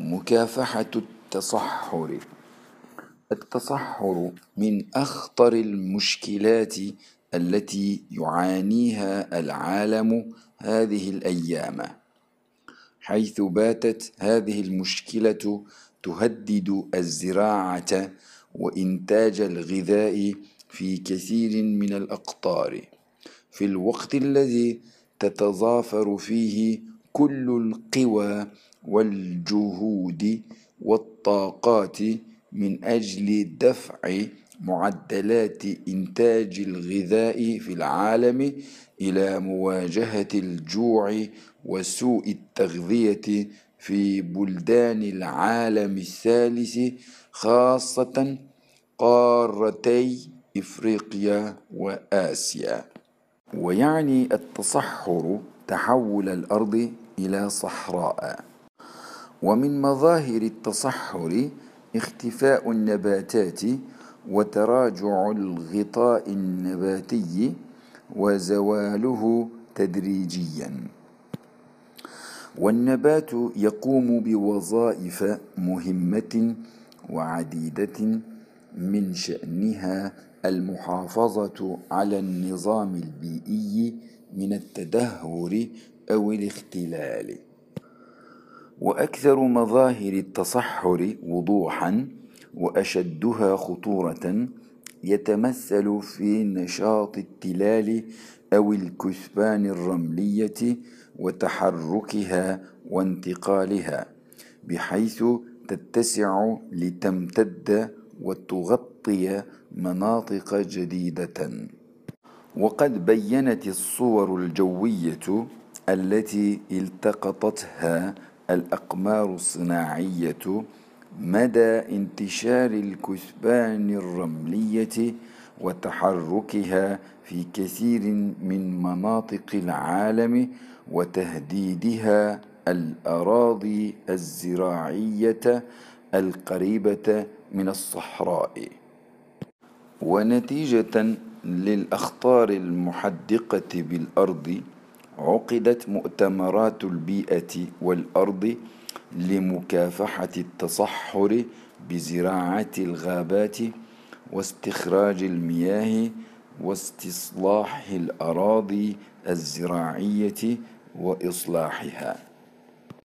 مكافحة التصحر. التصحر من أخطر المشكلات التي يعانيها العالم هذه الأيام حيث باتت هذه المشكلة تهدد الزراعة وإنتاج الغذاء في كثير من الأقطار. في الوقت الذي تتضافر فيه كل القوى والجهود والطاقات من أجل دفع معدلات إنتاج الغذاء في العالم إلى مواجهة الجوع وسوء التغذية في بلدان العالم الثالث خاصة قارتي إفريقيا وآسيا. ويعني التصحر تحول الأرض إلى صحراء. ومن مظاهر التصحر اختفاء النباتات وتراجع الغطاء النباتي وزواله تدريجيا. والنبات يقوم بوظائف مهمة وعديدة من شأنها المحافظة على النظام البيئي من التدهور أو الاختلال. وأكثر مظاهر التصحر وضوحا وأشدها خطورة يتمثل في نشاط التلال أو الكثبان الرملية وتحركها وانتقالها بحيث تتسع لتمتد وتغطي مناطق جديدة. وقد بينت الصور الجوية التي التقطتها الأقمار الصناعية مدى انتشار الكثبان الرملية وتحركها في كثير من مناطق العالم وتهديدها الأراضي الزراعية القريبة من الصحراء. ونتيجة للأخطار المحدقة بالأرض عقدت مؤتمرات البيئة والأرض لمكافحة التصحر بزراعة الغابات واستخراج المياه واستصلاح الأراضي الزراعية وإصلاحها.